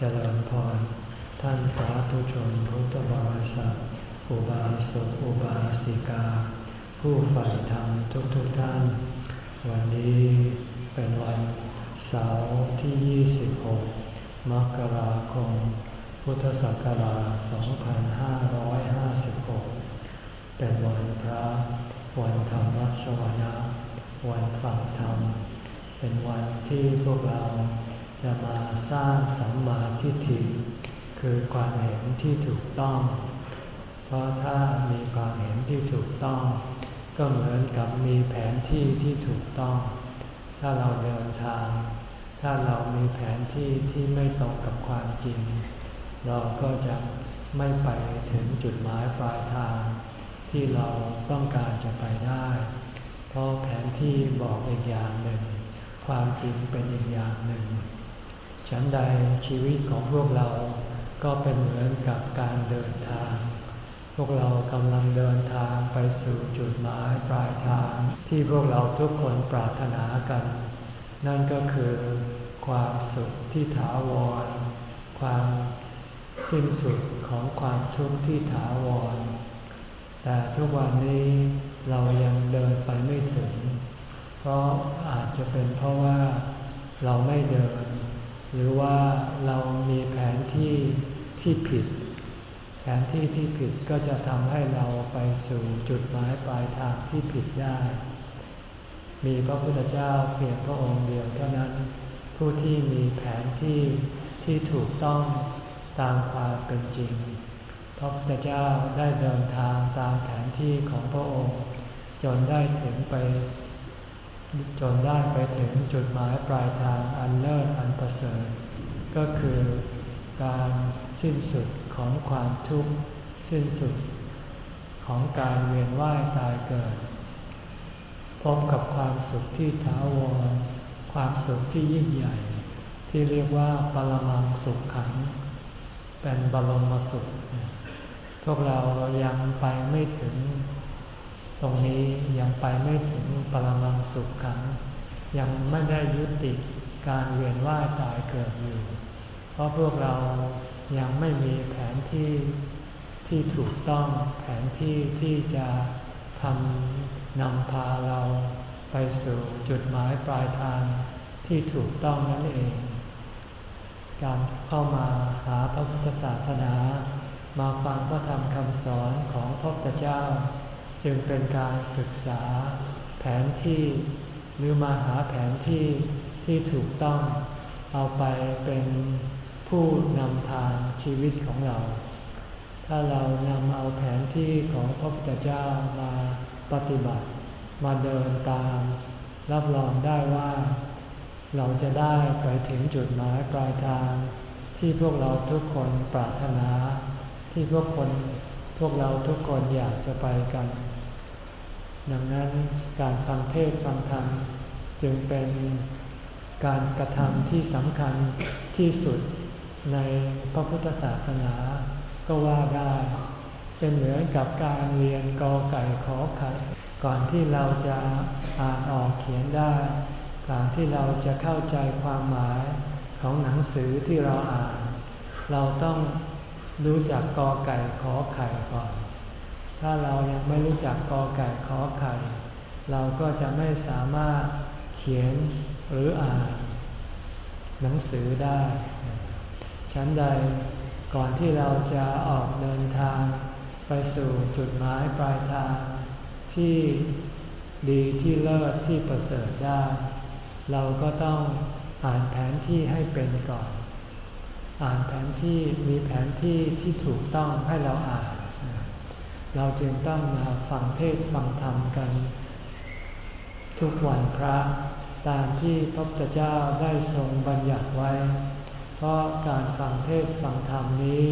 เจริญพร ท่านสาธุชนพุทธบริษัทอุบาสกอุบาสิกา ผู้ใฝ่ธรรมทุกๆทท่าน วันนี้เป็นวันเสาร์ที่ 26 มกราคม พุทธศักราช 2556 เป็นวันพระ วันธรรมสวนะ วันฟังธรรม เป็นวันที่พวกเรา จะมาสร้างสัมมาทิฏฐิคือความเห็นที่ถูกต้อง เพราะถ้ามีความเห็นที่ถูกต้อง ก็เหมือนกับมีแผนที่ที่ถูกต้อง ถ้าเราเดินทาง ถ้าเรามีแผนที่ที่ไม่ตรงกับความจริง เราก็จะไม่ไปถึงจุดหมายปลายทาง ที่เราต้องการจะไปได้ เพราะแผนที่บอกอีกอย่างหนึ่ง ความจริงเป็นอีกอย่างหนึ่ง ฉันใดชีวิตของพวกเราก็เป็นเหมือนกับการเดินทาง พวกเรากำลังเดินทางไปสู่จุดหมายปลายทางที่พวกเราทุกคนปรารถนากัน นั่นก็คือความสุขที่ถาวร ความสิ้นสุดของความทุกข์ที่ถาวร แต่ทุกวันนี้เรายังเดินไปไม่ถึง เพราะอาจจะเป็นเพราะว่าเราไม่เดิน หรือว่าเรามีแผนที่ที่ผิด แผนที่ที่ผิดก็จะทำให้เราไปสู่จุดหมายปลายทางที่ผิดได้ มีพระพุทธเจ้าเพียงพระองค์เดียวเท่านั้น ผู้ที่มีแผนที่ที่ถูกต้องตามความเป็นจริง พระพุทธเจ้าได้เดินทางตามแผนที่ของพระองค์ จนได้ถึงไป จนได้ไปถึงจุดหมายปลายทางอันเลิศอันประเสริฐ ก็คือการสิ้นสุดของความทุกข์สิ้นสุดของการเวียนว่ายตายเกิด พบกับความสุขที่ถาวร ความสุขที่ยิ่งใหญ่ ที่เรียกว่าปรมังสุขขัง เป็นบรมสุข พวกเรายังไปไม่ถึง ตรงนี้ยังไปไม่ถึงปรมังสุขขัง ยังไม่ได้ยุติการเวียนว่ายตายเกิดอยู่ เพราะพวกเรายังไม่มีแผนที่ที่ถูกต้องแผนที่ที่จะทำนำพาเราไปสู่จุดหมายปลายทางที่ถูกต้องนั่นเอง การเข้ามาหาพระพุทธศาสนา มาฟังพระธรรมคำสอนของพระพุทธเจ้า จึงเป็นการศึกษาแผนที่หรือมาหาแผนที่ที่ถูกต้องเอาไปเป็นผู้นำทางชีวิตของเรา ถ้าเรานำเอาแผนที่ของพระพุทธเจ้ามาปฏิบัติ มาเดินตาม รับรองได้ว่า เราจะได้ไปถึงจุดหมายปลายทาง ที่พวกเราทุกคนปรารถนา ที่พวกคนพวกเราทุกคนอยากจะไปกัน ดังนั้นการฟังเทศฟังธรรมจึงเป็นการกระทำที่สำคัญที่สุดในพระพุทธศาสนาก็ว่าได้ เป็นเหมือนกับการเรียนกอไก่ขอไข่ก่อนที่เราจะอ่านออกเขียนได้ ก่อนที่เราจะเข้าใจความหมายของหนังสือที่เราอ่าน เราต้องรู้จักกอไก่ขอไข่ก่อน ถ้าเรายังไม่รู้จักกอไก่ขอไข่ เราก็จะไม่สามารถเขียนหรืออ่านหนังสือได้ ชั้นใดก่อนที่เราจะออกเดินทาง ไปสู่จุดหมายปลายทาง ที่ดีที่เลิศที่ประเสริฐได้ เราก็ต้องอ่านแผนที่ให้เป็นก่อน อ่านแผนที่มีแผนที่ที่ถูกต้องให้เราอ่าน เราจึงต้องมาฟังเทศฟังธรรมกัน ทุกวันพระตามที่พระพุทธเจ้าได้ทรงบัญญัติไว้ เพราะการฟังเทศฟังธรรมนี้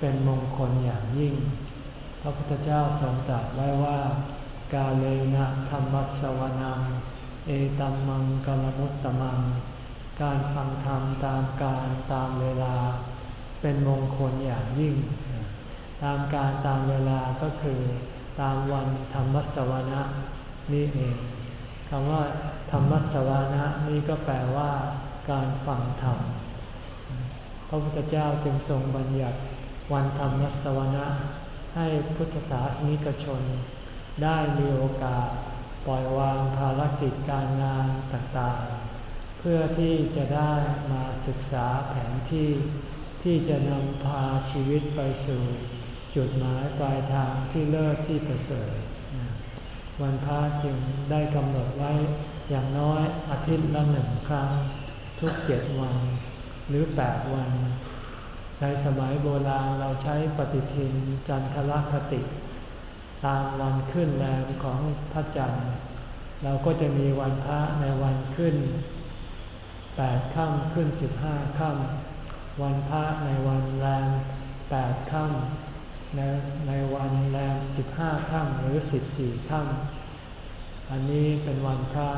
เป็นมงคลอย่างยิ่ง พระพุทธเจ้าทรงตรัสไว้ว่า กาเลนะธรรมัสวนัง เอตัมมังกลมุตตมัง การฟังธรรมตามการตามเวลา เป็นมงคลอย่างยิ่ง ตามการตามเวลาก็คือตามวันธรรมสวนะนี่เองคำว่าธรรมสวนะนี่ก็แปลว่าการฟังธรรม พระพุทธเจ้าจึงทรงบัญญัติวันธรรมสวนะให้พุทธศาสนิกชน ได้มีโอกาสปล่อยวางภารกิจการงานต่างๆ เพื่อที่จะได้มาศึกษาแผนที่ที่จะนำพาชีวิตไปสู่ จุดหมายปลายทางที่เลิศที่ประเสริฐวันพระจึงได้กำหนดไว้อย่างน้อยอาทิตย์ละหนึ่งครั้ง ทุกเจ็ดวัน หรือแปดวัน ในสมัยโบราณเราใช้ปฏิทินจันทรคติ ตามวันขึ้นแรมของพระจันทร์เราก็จะมีวันพระในวันขึ้นแปดค่ำขึ้นสิบห้าค่ำวันพระในวันแรมแปดค่ำ ในในวันแรมสิบห้าค่ำหรือสิบสี่ค่ำอันนี้เป็นวันพระ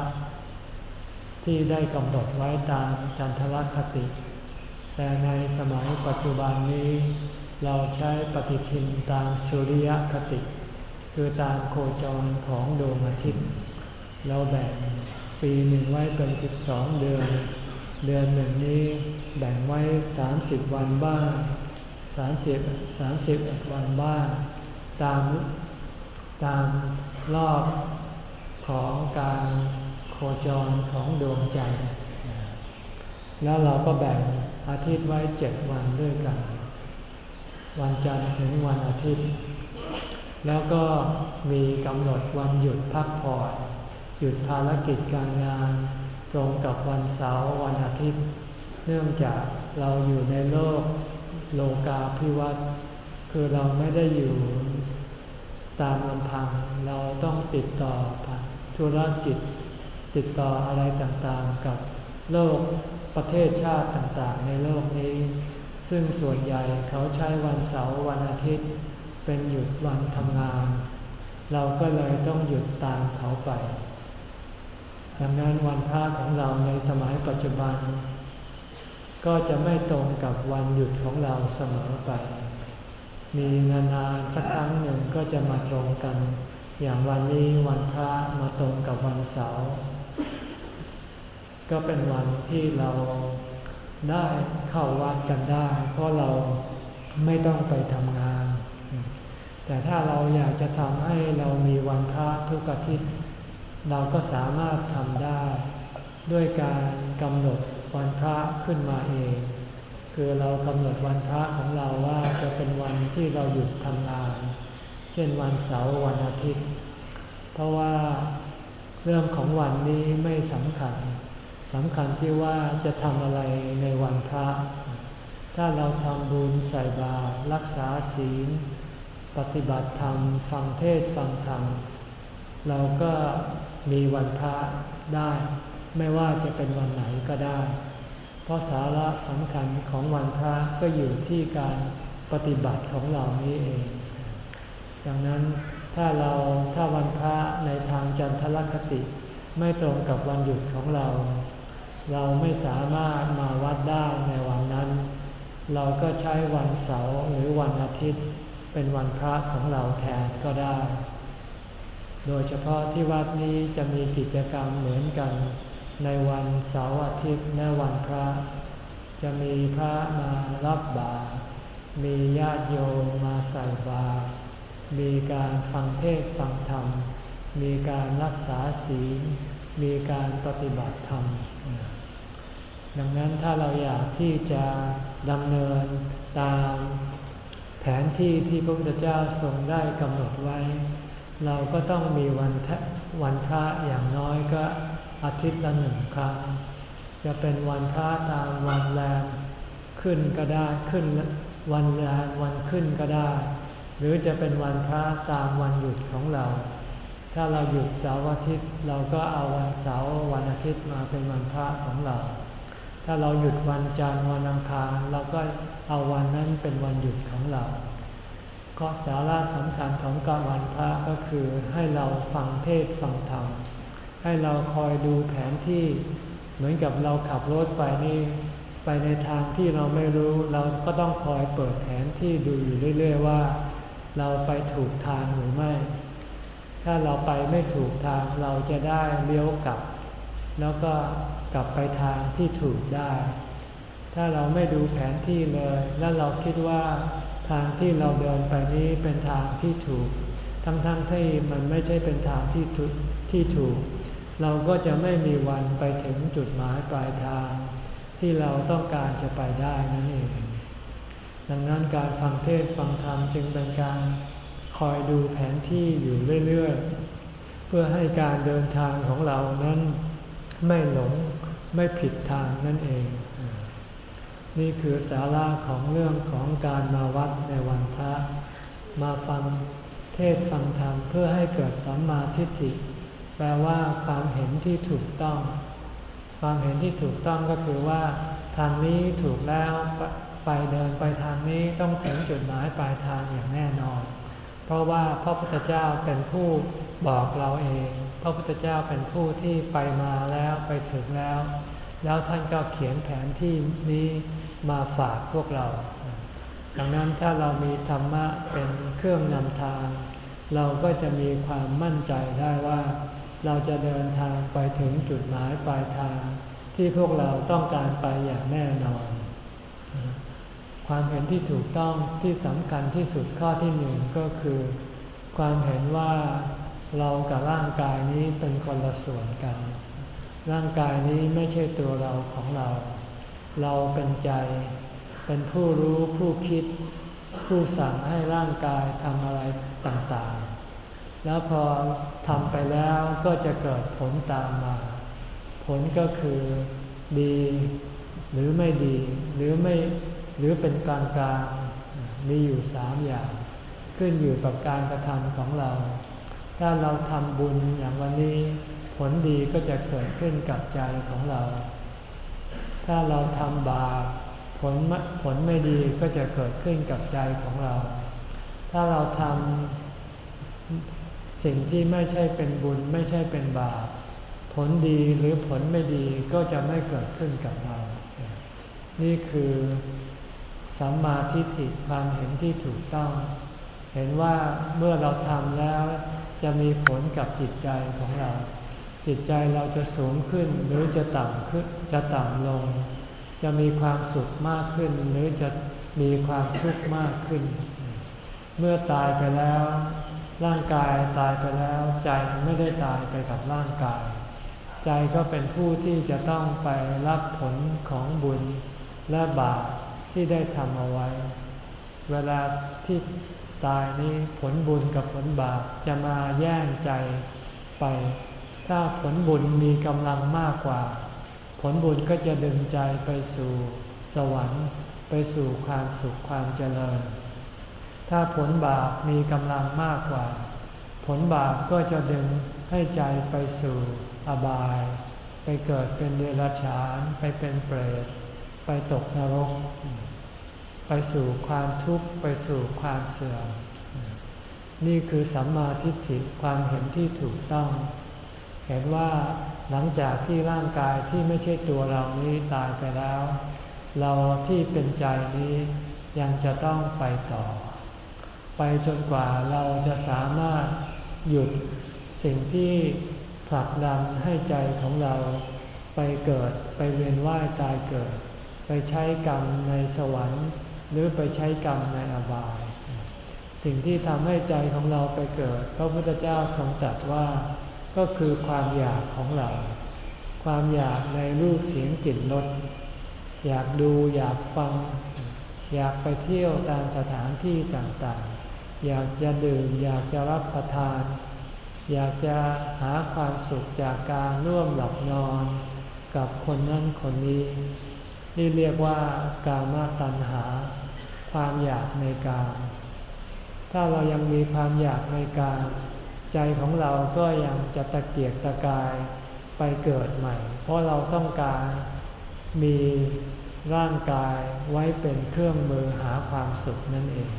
ที่ได้กำหนดไว้ตามจันทรคติ แต่ในสมัยปัจจุบันนี้ เราใช้ปฏิทินตามสุริยคติ คือตามโคจรของดวงอาทิตย์ เราแบ่งปีหนึ่งไว้เป็น 12 เดือน เดือนหนึ่งนี้แบ่งไว้ 30 วันบ้าง 30 31 วันบ้างตามตามรอบของการโคจรของดวงจันทร์แล้วเราก็แบ่งอาทิตย์ไว้เจ็ดวันด้วยกัน วันจันทร์ถึงวันอาทิตย์ แล้วก็มีกำหนดวันหยุดพักผ่อนหยุดภารกิจการงาน ตรงกับวันเสาร์วันอาทิตย์ เนื่องจากเราอยู่ในโลก โลกาภิวัตน์คือเราไม่ได้อยู่ตามลำพังเราต้องติดต่อธุรกิจ ติดต่ออะไรต่างๆ กับโลกประเทศชาติต่างๆ ในโลกนี้ ซึ่งส่วนใหญ่เขาใช้วันเสาร์วันอาทิตย์ เป็นหยุดวันทำงาน เราก็เลยต้องหยุดตามเขาไปดังนั้นวันพระของเราในสมัยปัจจุบัน ก็จะไม่ตรงกับวันหยุดของเราเสมอไป มีนานๆสักครั้งหนึ่งก็จะมาตรงกัน อย่างวันนี้วันพระมาตรงกับวันเสาร์ก็เป็นวันที่เราได้เข้าวัดกันได้ เพราะเราไม่ต้องไปทำงาน แต่ถ้าเราอยากจะทำให้เรามีวันพระทุกอาทิตย์ เราก็สามารถทำได้ ด้วยการกำหนด วันพระขึ้นมาเอง คือเรากำหนดวันพระของเราว่าจะเป็นวันที่เราหยุดทำงาน เช่นวันเสาร์วันอาทิตย์ เพราะว่าเรื่องของวันนี้ไม่สำคัญสำคัญที่ว่าจะทำอะไรในวันพระ ถ้าเราทำบุญใส่บาตรรักษาศีล ปฏิบัติธรรม ฟังเทศฟังธรรม เราก็มีวันพระได้ ไม่ว่าจะเป็นวันไหนก็ได้ เพราะสาระสำคัญของวันพระก็อยู่ที่การปฏิบัติของเรานี้เอง ดังนั้นถ้าเราถ้าวันพระในทางจันทรคติ ไม่ตรงกับวันหยุดของเรา เราไม่สามารถมาวัดได้ในวันนั้น เราก็ใช้วันเสาร์หรือวันอาทิตย์ เป็นวันพระของเราแทนก็ได้ โดยเฉพาะที่วัดนี้จะมีกิจกรรมเหมือนกัน ในวันเสาร์อาทิตย์และวันพระ จะมีพระมารับบาตรมีญาติโยมมาใส่บาตรมีการฟังเทศฟังธรรม มีการรักษาศีล มีการปฏิบัติธรรม ดังนั้นถ้าเราอยากที่จะดำเนินตามแผนที่ที่พระพุทธเจ้าทรงได้กำหนดไว้ เราก็ต้องมีวันวันพระอย่างน้อยก็ อาทิตย์ละหนึ่งครั้ง จะเป็นวันพระตามวันแรมขึ้นก็ได้ขึ้นวันแรมวันขึ้นก็ได้ หรือจะเป็นวันพระตามวันหยุดของเรา ถ้าเราหยุดเสาร์อาทิตย์เราก็เอาวันเสาร์วันอาทิตย์มาเป็นวันพระของเรา ถ้าเราหยุดวันจันทร์วันอังคารเราก็เอาวันนั้นเป็นวันหยุดของเราก็สาระสำคัญของการวันพระก็คือให้เราฟังเทศฟังธรรม ให้เราคอยดูแผนที่เหมือนกับเราขับรถไปนี่ไปในทางที่เราไม่รู้เราก็ต้องคอยเปิดแผนที่ดูอยู่เรื่อย ๆ ว่า เราไปถูกทางหรือไม่ ถ้าเราไปไม่ถูกทางเราจะได้เลี้ยวกลับ แล้วก็กลับไปทางที่ถูกได้ ถ้าเราไม่ดูแผนที่เลย แล้วเราคิดว่าทางที่เราเดินไปนี้เป็นทางที่ถูก ทั้งๆทที่มันไม่ใช่เป็นทางที่ถูกที่ถูก เราก็จะไม่มีวันไปถึงจุดหมายปลายทาง ที่เราต้องการจะไปได้นั่นเอง ดังนั้นการฟังเทศฟังธรรมจึงเป็นการคอยดูแผนที่อยู่เรื่อยๆ เพื่อให้การเดินทางของเรานั้นไม่หลงไม่ผิดทางนั่นเอง นี่คือสาระของเรื่องของการมาวัดในวันพระ มาฟังเทศฟังธรรมเพื่อให้เกิดสัมมาทิฏฐิ แปลว่าความเห็นที่ถูกต้อง ความเห็นที่ถูกต้องก็คือว่า ทางนี้ถูกแล้วไปเดินไปทางนี้ต้องถึงจุดหมายปลายทางอย่างแน่นอน เพราะว่าพระพุทธเจ้าเป็นผู้บอกเราเอง พระพุทธเจ้าเป็นผู้ที่ไปมาแล้วไปถึงแล้ว แล้วท่านก็เขียนแผนที่นี้มาฝากพวกเรา ดังนั้นถ้าเรามีธรรมะเป็นเครื่องนำทาง เราก็จะมีความมั่นใจได้ว่า เราจะเดินทางไปถึงจุดหมายปลายทาง ที่พวกเราต้องการไปอย่างแน่นอน ความเห็นที่ถูกต้องที่สำคัญที่สุดข้อที่หนึ่งก็คือ ความเห็นว่าเรากับร่างกายนี้เป็นคนละส่วนกัน ร่างกายนี้ไม่ใช่ตัวเราของเรา เราเป็นใจ เป็นผู้รู้ผู้คิด ผู้สั่งให้ร่างกายทำอะไรต่างๆ แล้วพอทำไปแล้วก็จะเกิดผลตามมา ผลก็คือดีหรือไม่ดีหรือไม่หรือเป็นกลางกลางมีอยู่สามอย่าง ขึ้นอยู่กับการกระทำของเรา ถ้าเราทำบุญอย่างวันนี้ ผลดีก็จะเกิดขึ้นกับใจของเรา ถ้าเราทำบาปผลผลไม่ดีก็จะเกิดขึ้นกับใจของเรา ถ้าเราทำ สิ่งที่ไม่ใช่เป็นบุญไม่ใช่เป็นบาป ผลดีหรือผลไม่ดีก็จะไม่เกิดขึ้นกับเรา นี่คือสัมมาทิฏฐิความเห็นที่ถูกต้อง เห็นว่าเมื่อเราทำแล้วจะมีผลกับจิตใจของเรา จิตใจเราจะสูงขึ้นหรือจะต่ำขึ้นจะต่ำลง จะมีความสุขมากขึ้น หรือจะมีความทุกข์มากขึ้น เมื่อตายไปแล้ว ร่างกายตายไปแล้วใจไม่ได้ตายไปกับร่างกาย ใจก็เป็นผู้ที่จะต้องไปรับผลของบุญและบาปที่ได้ทำเอาไว้ เวลาที่ตายนี้ผลบุญกับผลบาปจะมาแย่งใจไป ถ้าผลบุญมีกำลังมากกว่า ผลบุญก็จะดึงใจไปสู่สวรรค์ ไปสู่ความสุขความเจริญ ถ้าผลบาปมีกำลังมากกว่า ผลบาปก็จะดึงให้ใจไปสู่อบาย ไปเกิดเป็นเดรัจฉาน ไปเป็นเปรต ไปตกนรก ไปสู่ความทุกข์ ไปสู่ความเสื่อม นี่คือสัมมาทิฏฐิความเห็นที่ถูกต้อง เห็นว่าหลังจากที่ร่างกายที่ไม่ใช่ตัวเรานี้ตายไปแล้ว เราที่เป็นใจนี้ยังจะต้องไปต่อ ไปจนกว่าเราจะสามารถหยุดสิ่งที่ผลักดันให้ใจของเราไปเกิดไปเวียนว่ายตายเกิด ไปใช้กรรมในสวรรค์ หรือไปใช้กรรมในอบาย สิ่งที่ทำให้ใจของเราไปเกิด พระพุทธเจ้าทรงตรัสว่าก็คือความอยากของเรา ความอยากในรูปเสียงกลิ่นรสอยากดูอยากฟัง อยากไปเที่ยวตามสถานที่ต่าง อยากจะดื่ม อยากจะรับประทาน อยากจะหาความสุขจากการร่วมหลับนอน กับคนนั้นคนนี้ นี่เรียกว่ากามาตัณหา ความอยากในการถ้าเรายังมีความอยากในการใจของเราก็ยังจะตะเกียกตะกายไปเกิดใหม่ เพราะเราต้องการมีร่างกายไว้เป็นเครื่องมือหาความสุขนั่นเอง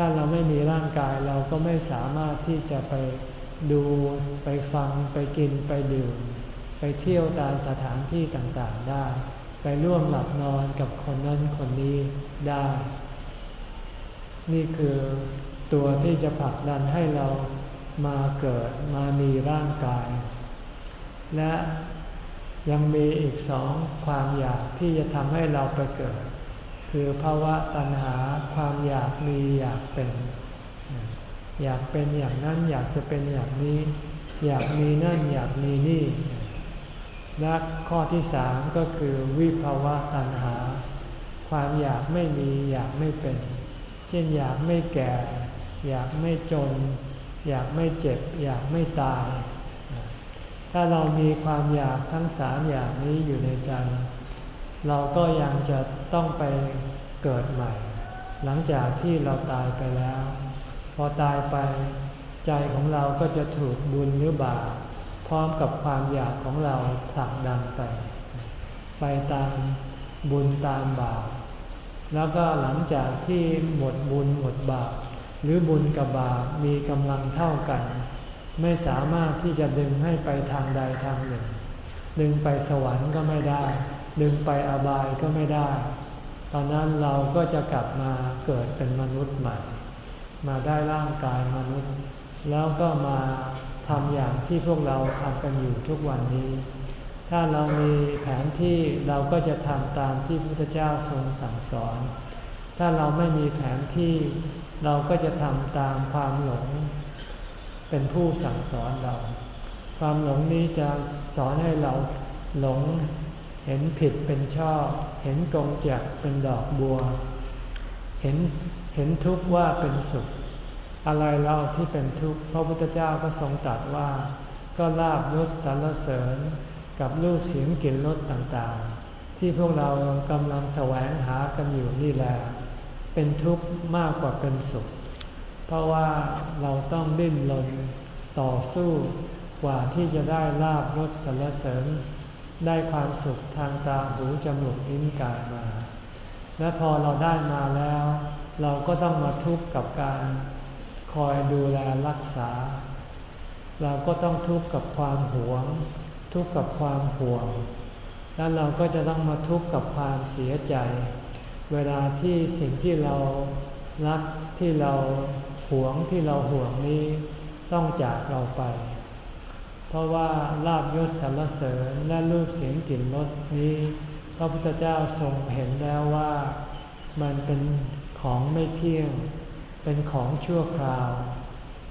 ถ้าเราไม่มีร่างกายเราก็ไม่สามารถที่จะไปดูไปฟังไปกินไปดื่ม ไปเที่ยวตามสถานที่ต่างๆได้ ไปร่วมหลับนอนกับคนนั้นคนนี้ได้ นี่คือตัวที่จะผลักดันให้เรามาเกิดมามีร่างกาย และยังมีอีกสองความอยากที่จะทำให้เราไปเกิด คือภาวะตัณหาความอยากมีอยากเป็น อยากเป็นอย่างนั้นอยากจะเป็นอย่างนี้ อยากมีนั่นอยากมีนี่ และข้อที่สามก็คือวิภาวะตัณหา ความอยากไม่มีอยากไม่เป็น เช่นอยากไม่แก่ อยากไม่จน อยากไม่เจ็บ อยากไม่ตาย ถ้าเรามีความอยากทั้งสามอย่างนี้อยู่ในใจ เราก็ยังจะต้องไปเกิดใหม่ หลังจากที่เราตายไปแล้ว พอตายไปใจของเราก็จะถูกบุญหรือบาปพร้อมกับความอยากของเราผลักดันไป ไปตามบุญตามบาปแล้วก็หลังจากที่หมดบุญหมดบาปหรือบุญกับบาปมีกำลังเท่ากัน ไม่สามารถที่จะดึงให้ไปทางใดทางหนึ่ง ดึงไปสวรรค์ก็ไม่ได้ ดึงไปอบายก็ไม่ได้ ตอนนั้นเราก็จะกลับมาเกิดเป็นมนุษย์ใหม่ มาได้ร่างกายมนุษย์ แล้วก็มาทำอย่างที่พวกเราทำกันอยู่ทุกวันนี้ ถ้าเรามีแผนที่เราก็จะทำตามที่พระพุทธเจ้าทรงสั่งสอน ถ้าเราไม่มีแผนที่เราก็จะทำตามความหลง เป็นผู้สั่งสอนเรา ความหลงนี้จะสอนให้เราหลง เห็นผิดเป็นชอบ เห็นกงจักเป็นดอกบัว เห็นเห็นทุกข์ว่าเป็นสุข อะไรเราที่เป็นทุกข์พระพุทธเจ้าก็ทรงตรัสว่า ก็ลาบยศสรรเสริญ กับรูปเสียงกลิ่นรสต่างๆ ที่พวกเรากำลังแสวงหากันอยู่นี่แหละเป็นทุกข์มากกว่าเป็นสุข เพราะว่าเราต้องดิ้นรนต่อสู้กว่าที่จะได้ลาบยศสรรเสริญ ได้ความสุขทางตาหูจมูกลิ้นกายมา และพอเราได้มาแล้ว เราก็ต้องมาทุกข์กับการคอยดูแลรักษา เราก็ต้องทุกข์กับความหวง ทุกข์กับความห่วง แล้วเราก็จะต้องมาทุกข์กับความเสียใจ เวลาที่สิ่งที่เรารักที่เราหวงที่เราห่วงนี้ ต้องจากเราไป เพราะว่าลาบยศสรรเสริญและรูปเสียงกลิ่นรสนี้ พระพุทธเจ้าทรงเห็นแล้วว่ามันเป็นของไม่เที่ยง เป็นของชั่วคราว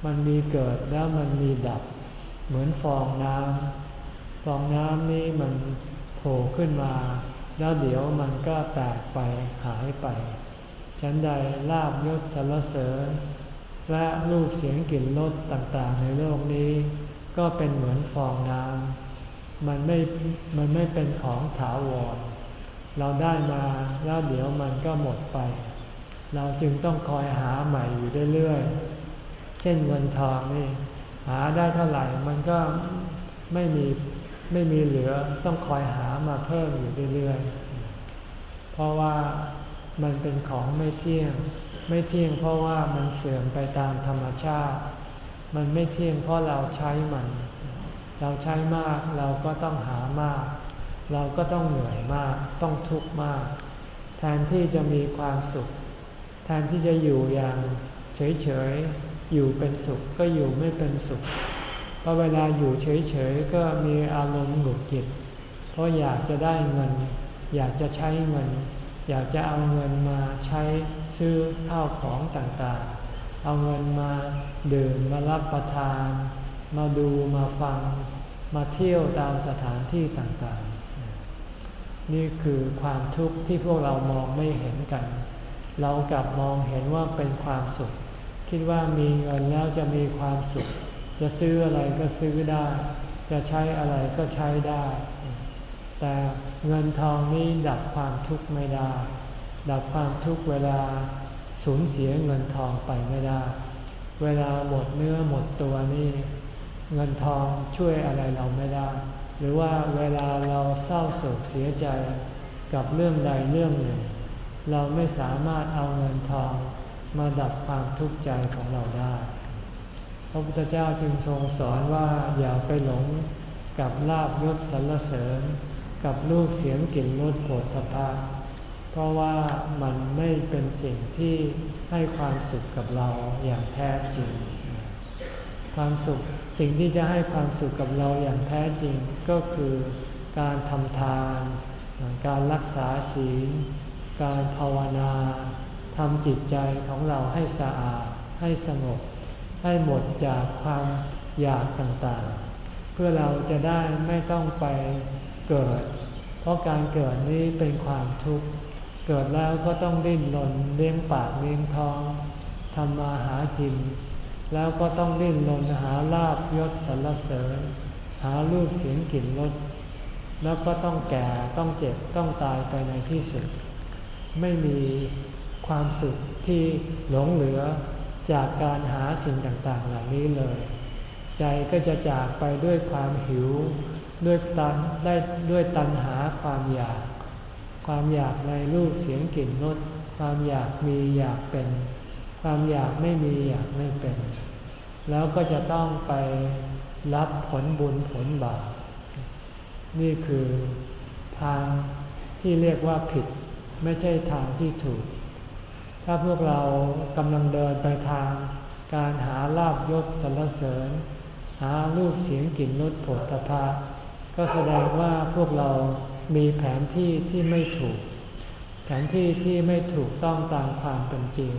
มันมีเกิดแล้วมันมีดับ เหมือนฟองน้ำฟองน้ำนี้มันโผล่ขึ้นมา แล้วเดี๋ยวมันก็แตกไปหายไป ฉันใดลาบยศสรรเสริญ และรูปเสียงกลิ่นรสต่างๆในโลกนี้ ก็เป็นเหมือนฟองน้ำมันไม่ มันไม่เป็นของถาวร เราได้มาแล้วเดี๋ยวมันก็หมดไป เราจึงต้องคอยหาใหม่อยู่เรื่อยๆ เช่นเงินทองนี่หาได้เท่าไหร่มันก็ไม่มีไม่มีเหลือต้องคอยหามาเพิ่มอยู่เรื่อยๆ เพราะว่ามันเป็นของไม่เที่ยง ไม่เที่ยงเพราะว่ามันเสื่อมไปตามธรรมชาติ มันไม่เที่ยงเพราะเราใช้มัน เราใช้มากเราก็ต้องหามาก เราก็ต้องเหนื่อยมาก ต้องทุกข์มาก แทนที่จะมีความสุข แทนที่จะอยู่อย่างเฉยๆ อยู่เป็นสุขก็อยู่ไม่เป็นสุข เพราะเวลาอยู่เฉยๆ ก็มีอารมณ์หงุดหงิด เพราะอยากจะได้เงิน อยากจะใช้เงิน อยากจะเอาเงินมาใช้ซื้อข้าวของต่างๆ เอาเงินมาดื่มมารับประทาน มาดูมาฟัง มาเที่ยวตามสถานที่ต่างๆ นี่คือความทุกข์ที่พวกเรามองไม่เห็นกัน เรากลับมองเห็นว่าเป็นความสุข คิดว่ามีเงินแล้วจะมีความสุข จะซื้ออะไรก็ซื้อได้ จะใช้อะไรก็ใช้ได้ แต่เงินทองนี้ดับความทุกข์ไม่ได้ ดับความทุกข์เวลา สูญเสียเงินทองไปไม่ได้ เวลาหมดเนื้อหมดตัวนี่เงินทองช่วยอะไรเราไม่ได้ หรือว่าเวลาเราเศร้าโศกเสียใจกับเรื่องใดเรื่องหนึ่ง เราไม่สามารถเอาเงินทองมาดับความทุกข์ใจของเราได้ พระพุทธเจ้าจึงทรงสอนว่าอย่าไปหลงกับลาบยศสรรเสริญ กับรูปเสียงกลิ่นรสโผฏฐพะ ราะว่ามันไม่เป็นสิ่งที่ให้ความสุขกับเราอย่างแท้จริง ความสุขสิ่งที่จะให้ความสุขกับเราอย่างแท้จริงก็คือการทำทาน การรักษาศีล การภาวนาทำจิตใจของเราให้สะอาดให้สงบ ให้หมดจากความอยากต่างๆ เพื่อเราจะได้ไม่ต้องไปเกิด เพราะการเกิดนี้เป็นความทุกข์ เกิดแล้วก็ต้องดิ้นรนเลี้ยงปากเลี้ยงท้องทำมาหากิน แล้วก็ต้องดิ้นรนหาลาบยศสรรเสริญ หารูปเสียงกลิ่นรสแล้วก็ต้องแก่ต้องเจ็บต้องตายไปในที่สุด ไม่มีความสุขที่หลงเหลือจากการหาสิ่งต่างๆเหล่านี้เลย ใจก็จะจากไปด้วยความหิว ด้วยตันได้ด้วยตัณหาความอยาก ความอยากในรูปเสียงกลิ่นรสความอยากมีอยากเป็น ความอยากไม่มีอยากไม่เป็น แล้วก็จะต้องไปรับผลบุญผลบาปนี่คือทางที่เรียกว่าผิดไม่ใช่ทางที่ถูก ถ้าพวกเรากำลังเดินไปทางการหาลาบยศสรรเสริญ หารูปเสียงกลิ่นรสผลตภะก็แสดงว่าพวกเรา มีแผนที่ที่ไม่ถูก แผนที่ที่ไม่ถูกต้องตามความเป็นจริง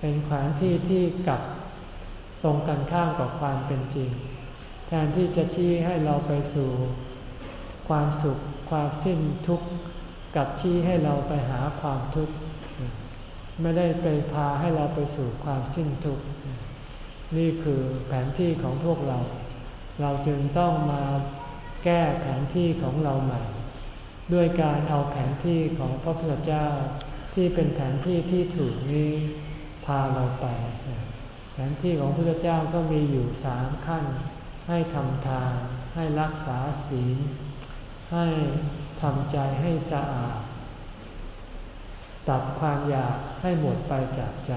เป็นแผนที่ที่กลับตรงกันข้ามกับความเป็นจริง แทนที่จะชี้ให้เราไปสู่ ความสุขความสิ้นทุกข์กับชี้ให้เราไปหาความทุกข์ไม่ได้ไปพาให้เราไปสู่ความสิ้นทุกข์นี่คือแผนที่ของพวกเรา เราจึงต้องมาแก้แผนที่ของเราใหม่ ด้วยการเอาแผนที่ของพระพุทธเจ้าที่เป็นแผนที่ที่ถูกนี้พาเราไป แผนที่ของพระพุทธเจ้าก็มีอยู่สามขั้น ให้ทำทานให้รักษาศีล ให้ทำใจให้สะอาด ตัดความอยากให้หมดไปจากใจ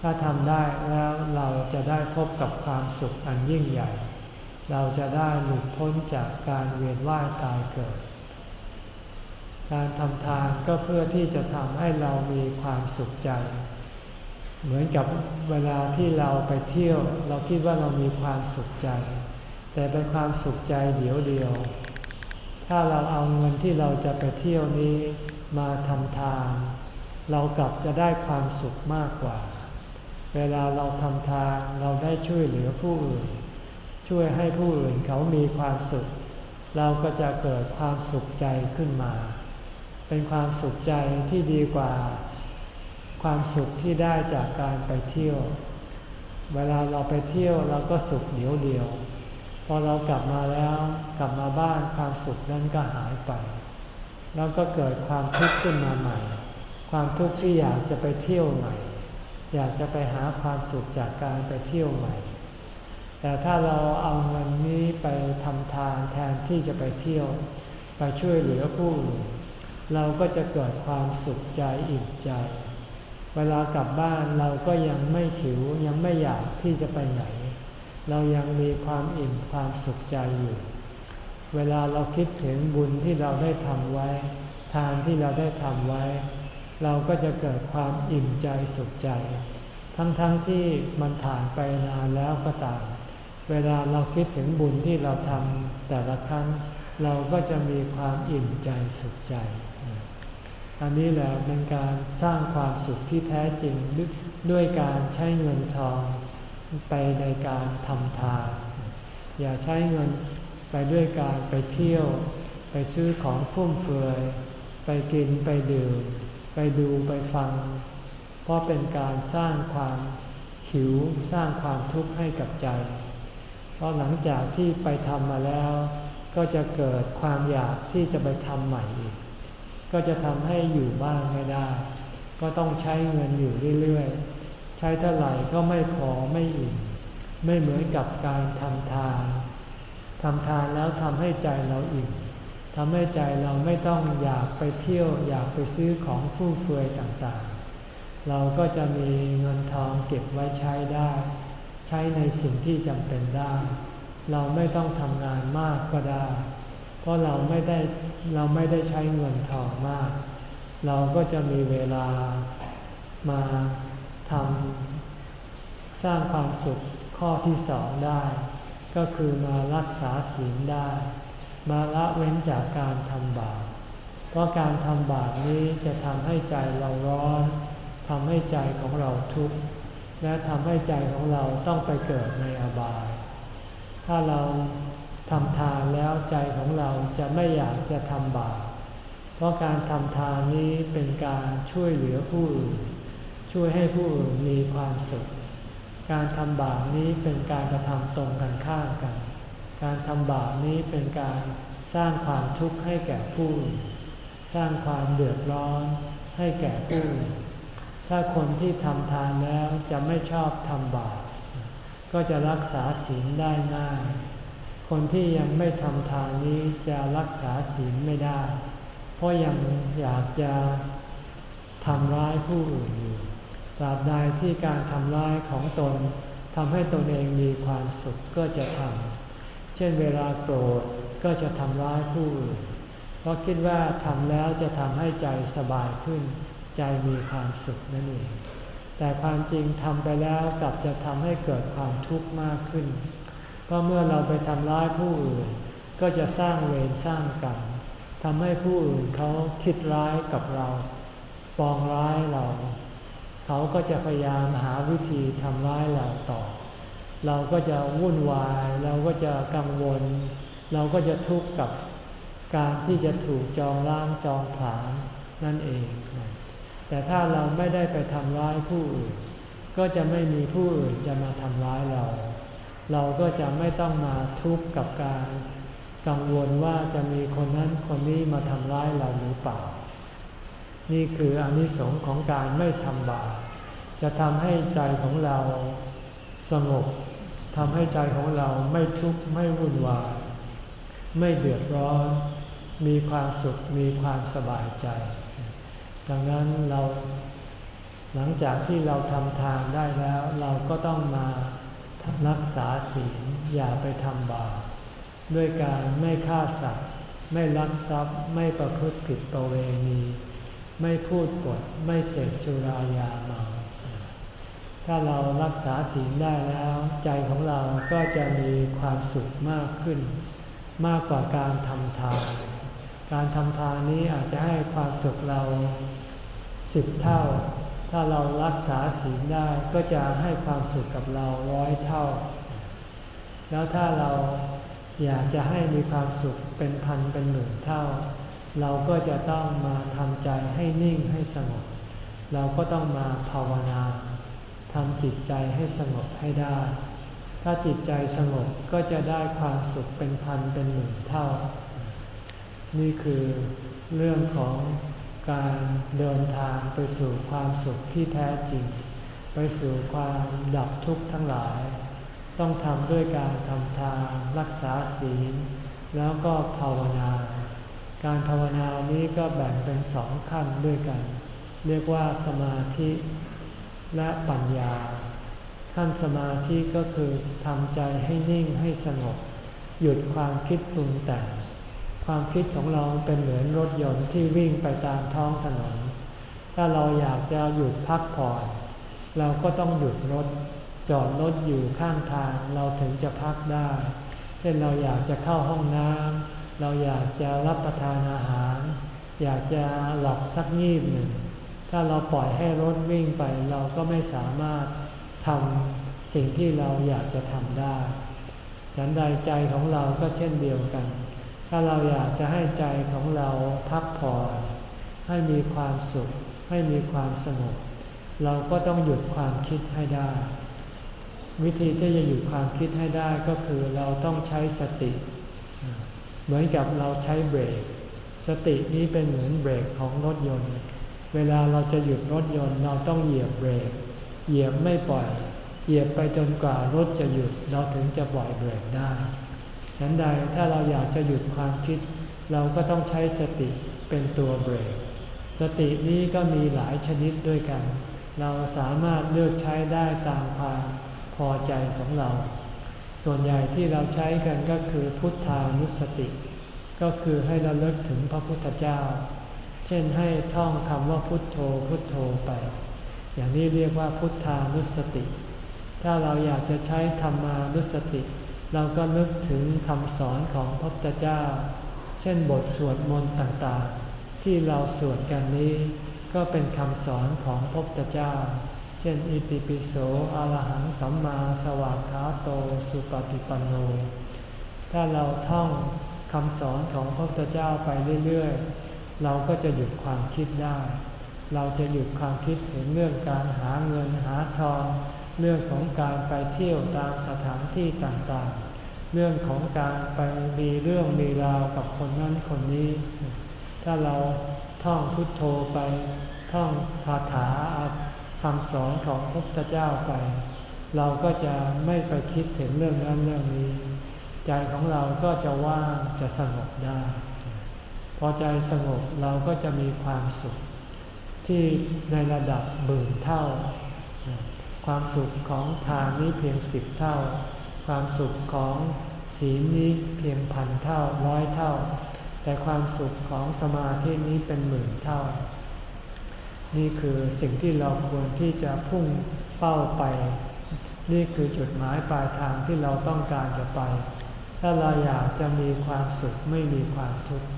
ถ้าทำได้แล้วเราจะได้พบกับความสุขอันยิ่งใหญ่ เราจะได้หลุดพ้นจากการเวียนว่ายตายเกิด การทำทานก็เพื่อที่จะทำให้เรามีความสุขใจ เหมือนกับเวลาที่เราไปเที่ยว เราคิดว่าเรามีความสุขใจ แต่เป็นความสุขใจเดียวเดียว ถ้าเราเอาเงินที่เราจะไปเที่ยวนี้มาทำทาน เรากลับจะได้ความสุขมากกว่า เวลาเราทำทานเราได้ช่วยเหลือผู้อื่น ช่วยให้ผู้อื่นเขามีความสุข เราก็จะเกิดความสุขใจขึ้นมา เป็นความสุขใจที่ดีกว่า ความสุขที่ได้จากการไปเที่ยว เวลาเราไปเที่ยวเราก็สุขเดียวเดียว พอเรากลับมาแล้วกลับมาบ้านความสุขนั้นก็หายไป แล้วก็เกิดความทุกข์ขึ้นมาใหม่ ความทุกข์ที่อยากจะไปเที่ยวใหม่ อยากจะไปหาความสุขจากการไปเที่ยวใหม่ แต่ถ้าเราเอาเงินนี้ไปทำทานแทนที่จะไปเที่ยว ไปช่วยเหลือผู้อื่น เราก็จะเกิดความสุขใจอิ่มใจ เวลากลับบ้านเราก็ยังไม่หิวยังไม่อยากที่จะไปไหน เรายังมีความอิ่มความสุขใจอยู่ เวลาเราคิดถึงบุญที่เราได้ทำไว้ ทานที่เราได้ทำไว้ เราก็จะเกิดความอิ่มใจสุขใจ ทั้งๆทที่มันผ่านไปนานแล้วก็ตาม เวลาเราคิดถึงบุญที่เราทำแต่ละครั้ง เราก็จะมีความอิ่มใจสุขใจ อันนี้แหละเป็นการสร้างความสุขที่แท้จริงด้วยการใช้เงินทองไปในการทำทาน อย่าใช้เงินไปด้วยการไปเที่ยว ไปซื้อของฟุ่มเฟือย ไปกินไปดื่ม ไปดูไปฟัง เพราะเป็นการสร้างความหิวสร้างความทุกข์ให้กับใจ เพราะหลังจากที่ไปทำมาแล้ว ก็จะเกิดความอยากที่จะไปทำใหม่อีก ก็จะทำให้อยู่บ้านไม่ได้ ก็ต้องใช้เงินอยู่เรื่อยๆ ใช้เท่าไหร่ก็ไม่พอไม่อิ่ม ไม่เหมือนกับการทำทานทำทานแล้วทำให้ใจเราอิ่มทำให้ใจเราไม่ต้องอยากไปเที่ยวอยากไปซื้อของฟุ่มเฟือยต่างๆ เราก็จะมีเงินทองเก็บไว้ใช้ได้ ใช้ในสิ่งที่จำเป็นได้ เราไม่ต้องทำงานมากก็ได้ เพราะเราไม่ได้เราไม่ได้ใช้เงินทองมาก เราก็จะมีเวลามาทำสร้างความสุขข้อที่สองได้ ก็คือมารักษาศีลได้ มาละเว้นจากการทำบาปเพราะการทำบาปนี้จะทำให้ใจเราร้อนทำให้ใจของเราทุกข์และทำให้ใจของเราต้องไปเกิดในอบาย ถ้าเราทำทานแล้วใจของเราจะไม่อยากจะทำบาป เพราะการทำทานนี้เป็นการช่วยเหลือผู้อื่น ช่วยให้ผู้อื่นมีความสุข การทำบาปนี้เป็นการกระทำตรงกันข้ามกัน การทำบาปนี้เป็นการสร้างความทุกข์ให้แก่ผู้อื่น สร้างความเดือดร้อนให้แก่ผู้อื่น ถ้าคนที่ทำทานแล้วจะไม่ชอบทำบาป ก็จะรักษาศีลได้ง่าย คนที่ยังไม่ทำทานนี้จะรักษาศีลไม่ได้ เพราะยังอยากจะทำร้ายผู้อื่นอยู่ ตราบใดที่การทำร้ายของตนทำให้ตนเองมีความสุขก็จะทำ เช่นเวลาโกรธก็จะทำร้ายผู้อื่น เพราะคิดว่าทำแล้วจะทำให้ใจสบายขึ้น ใจมีความสุขนั่นเอง แต่ความจริงทำไปแล้วกลับจะทำให้เกิดความทุกข์มากขึ้น เพราะเมื่อเราไปทำร้ายผู้อื่น ก็จะสร้างเวรสร้างกรรมทำให้ผู้อื่นเขาคิดร้ายกับเรา ปองร้ายเรา เขาก็จะพยายามหาวิธีทำร้ายเราต่อ เราก็จะวุ่นวาย เราก็จะกังวล เราก็จะทุกข์กับการที่จะถูกจองล้างจองผลาญนั่นเอง แต่ถ้าเราไม่ได้ไปทำร้ายผู้อื่น ก็จะไม่มีผู้อื่นจะมาทำร้ายเรา เราก็จะไม่ต้องมาทุกข์กับการกังวลว่าจะมีคนนั้นคนนี้มาทำร้ายเราหรือเปล่า นี่คืออนิสงค์ของการไม่ทำบาป จะทำให้ใจของเราสงบทำให้ใจของเราไม่ทุกข์ไม่วุ่นวาย ไม่เดือดร้อน มีความสุขมีความสบายใจ ดังนั้นเราหลังจากที่เราทำทานได้แล้ว เราก็ต้องมารักษาศีลอย่าไปทำบาปด้วยการไม่ฆ่าสัตว์ ไม่ลักทรัพย์ ไม่ประพฤติผิดประเวณี ไม่พูดปดไม่เสพสุรายาเมาถ้าเรารักษาศีลได้แล้ว ใจของเราก็จะมีความสุขมากขึ้น มากกว่าการทำทาน การทำทานนี้อาจจะให้ความสุขเรา สิบเท่า ถ้าเรารักษาศีลได้ก็จะให้ความสุขกับเราร้อยเท่า แล้วถ้าเราอยากจะให้มีความสุขเป็นพันเป็นหมื่นเท่า เราก็จะต้องมาทำใจให้นิ่งให้สงบ เราก็ต้องมาภาวนาทำจิตใจให้สงบให้ได้ ถ้าจิตใจสงบก็จะได้ความสุขเป็นพันเป็นหมื่นเท่า นี่คือเรื่องของ การเดินทางไปสู่ความสุขที่แท้จริง ไปสู่ความดับทุกข์ทั้งหลาย ต้องทำด้วยการทำทานรักษาศีล แล้วก็ภาวนา การภาวนานี้ก็แบ่งเป็นสองขั้นด้วยกัน เรียกว่าสมาธิและปัญญา ขั้นสมาธิก็คือทำใจให้นิ่งให้สงบ หยุดความคิดปรุงแต่ง ความคิดของเราเป็นเหมือนรถยนต์ที่วิ่งไปตามท้องถนน ถ้าเราอยากจะหยุดพักผ่อน เราก็ต้องหยุดรถ จอดรถอยู่ข้างทางเราถึงจะพักได้ เช่นเราอยากจะเข้าห้องน้ำเราอยากจะรับประทานอาหาร อยากจะหลับสักงีบหนึ่ง ถ้าเราปล่อยให้รถวิ่งไปเราก็ไม่สามารถทำสิ่งที่เราอยากจะทำได้ฉันใดใจของเราก็เช่นเดียวกัน ถ้าเราอยากจะให้ใจของเราพักผ่อนให้มีความสุข ให้มีความสงบเราก็ต้องหยุดความคิดให้ได้ วิธีที่จะหยุดความคิดให้ได้ก็คือเราต้องใช้สติ เหมือนกับเราใช้เบรก สตินี้เป็นเหมือนเบรกของรถยนต์ เวลาเราจะหยุดรถยนต์เราต้องเหยียบเบรก เหยียบไม่ปล่อย เหยียบไปจนกว่ารถจะหยุดเราถึงจะปล่อยเบรกได้ ฉันใดถ้าเราอยากจะหยุดความคิด เราก็ต้องใช้สติเป็นตัวเบรก สตินี้ก็มีหลายชนิดด้วยกัน เราสามารถเลือกใช้ได้ตามความพอใจของเรา ส่วนใหญ่ที่เราใช้กันก็คือพุทธานุสติ ก็คือให้เราเลิกถึงพระพุทธเจ้า เช่นให้ท่องคำว่าพุทโธพุทโธไป อย่างนี้เรียกว่าพุทธานุสติ ถ้าเราอยากจะใช้ธรรมานุสติ เราก็นึกถึงคำสอนของพระพุทธเจ้า เช่นบทสวดมนต์ต่างๆ ที่เราสวดกันนี้ ก็เป็นคำสอนของพระพุทธเจ้า เช่น อิติปิโสอรหังสัมมาสวากขาโตสุปฏิปันโน ถ้าเราท่องคำสอนของพระพุทธเจ้าไปเรื่อยๆ เราก็จะหยุดความคิดได้ เราจะหยุดความคิดถึงเรื่องการหาเงินหาทอง เรื่องของการไปเที่ยวตามสถานที่ต่างๆ เรื่องของการไปมีเรื่องมีราวกับคนนั้นคนนี้ ถ้าเราท่องพุทโธไปท่องคาถาคำสอนของพระพุทธเจ้าไป เราก็จะไม่ไปคิดถึงเรื่องนั้นเรื่องนี้ ใจของเราก็จะว่างจะสงบได้ พอใจสงบเราก็จะมีความสุข ที่ในระดับบื่นเท่า ความสุขของทานนี้เพียงสิบเท่า ความสุขของศีลนี้เพียงพันเท่าร้อยเท่า แต่ความสุขของสมาธินี้เป็นหมื่นเท่า นี่คือสิ่งที่เราควรที่จะพุ่งเป้าไป นี่คือจุดหมายปลายทางที่เราต้องการจะไป ถ้าเราอยากจะมีความสุขไม่มีความทุกข์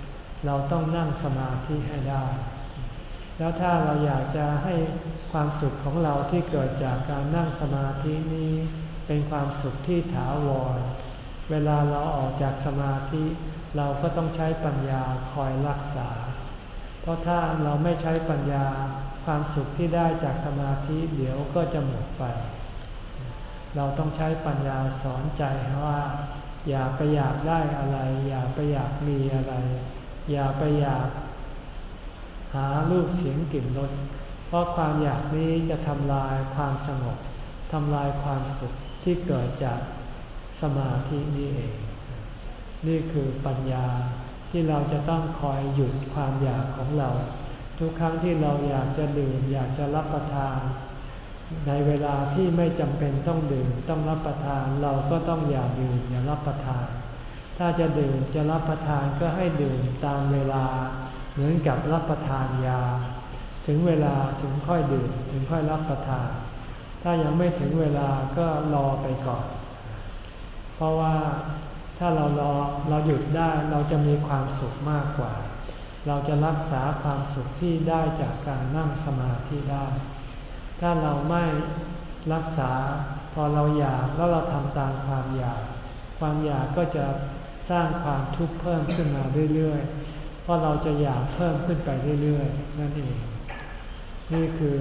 เราต้องนั่งสมาธิให้ได้ แล้วถ้าเราอยากจะให้ความสุขของเราที่เกิดจากการนั่งสมาธินี้เป็นความสุขที่ถาวร เวลาเราออกจากสมาธิเราก็ต้องใช้ปัญญาคอยรักษา เพราะถ้าเราไม่ใช้ปัญญาความสุขที่ได้จากสมาธิเดี๋ยวก็จะหมดไป เราต้องใช้ปัญญาสอนใจว่า อย่าไปอยากได้อะไร อย่าไปอยากมีอะไร อย่าไปอยาก หารูปเสียงกลิ่นรสเพราะความอยากนี้จะทำลายความสงบทำลายความสุขที่เกิดจากสมาธินี้เอง นี่คือปัญญาที่เราจะต้องคอยหยุดความอยากของเรา ทุกครั้งที่เราอยากจะดื่มอยากจะรับประทาน ในเวลาที่ไม่จำเป็นต้องดื่มต้องรับประทานเราก็ต้องอย่าดื่มอย่ารับประทาน ถ้าจะดื่มจะรับประทานก็ให้ดื่มตามเวลา เหมือนกับรับประทานยา ถึงเวลาถึงค่อยดื่มถึงค่อยรับประทาน ถ้ายังไม่ถึงเวลาก็รอไปก่อน เพราะว่าถ้าเรารอเราหยุดได้เราจะมีความสุขมากกว่า เราจะรักษาความสุขที่ได้จากการนั่งสมาธิได้ ถ้าเราไม่รักษาพอเราอยากแล้วเราทำตามความอยาก ความอยากก็จะสร้างความทุกข์เพิ่มขึ้นมาเรื่อยๆ ราะเราจะอยากเพิ่มขึ้นไปเรื่อยๆ นั่นเอง นี่คือ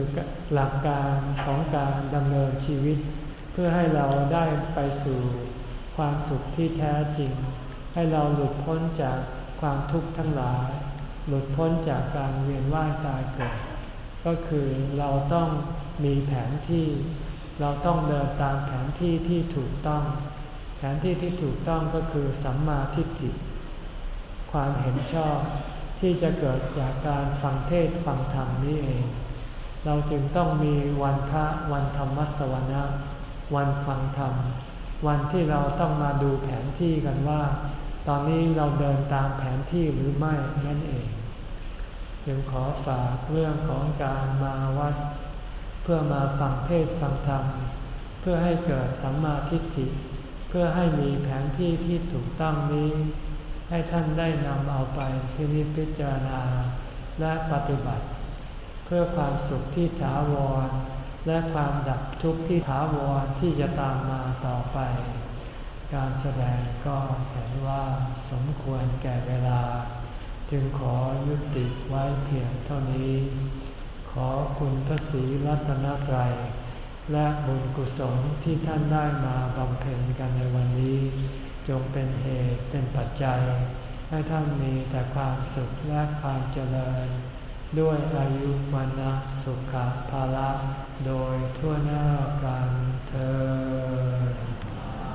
หลักการของการดำเนินชีวิต เพื่อให้เราได้ไปสู่ความสุขที่แท้จริง ให้เราหลุดพ้นจากความทุกข์ทั้งหลาย หลุดพ้นจากการเวียนว่ายตายเกิด ก็คือเราต้องมีแผนที่ เราต้องเดินตามแผนที่ที่ถูกต้อง แผนที่ที่ถูกต้องก็คือสัมมาทิฏฐิ ความเห็นชอบที่จะเกิดจากการฟังเทศฟังธรรมนี้เอง เราจึงต้องมีวันพระวันธรรมสวนะวันฟังธรรม วันที่เราต้องมาดูแผนที่กันว่า ตอนนี้เราเดินตามแผนที่หรือไม่นั่นเอง จึงขอฝากเรื่องของการมาวัด เพื่อมาฟังเทศฟังธรรม เพื่อให้เกิดสัมมาทิฏฐิ เพื่อให้มีแผนที่ที่ถูกต้องนี้ ให้ท่านได้นำเอาไปพินิจพิจารณาและปฏิบัติ เพื่อความสุขที่ถาวร และความดับทุกข์ที่ถาวรที่จะตามมาต่อไป การแสดงก็เห็นว่าสมควรแก่เวลา จึงขอยุติไว้เพียงเท่านี้ ขอคุณพระศรีรัตนตรัยและบุญกุศลที่ท่านได้มาบำเพ็ญกันในวันนี้ จงเป็นเหตุเป็นปัจจัย ให้ท่านมีแต่ความสุขและความเจริญ ด้วยอายุวันนะสุขภาละโดยทั่วหน้ากันเธอ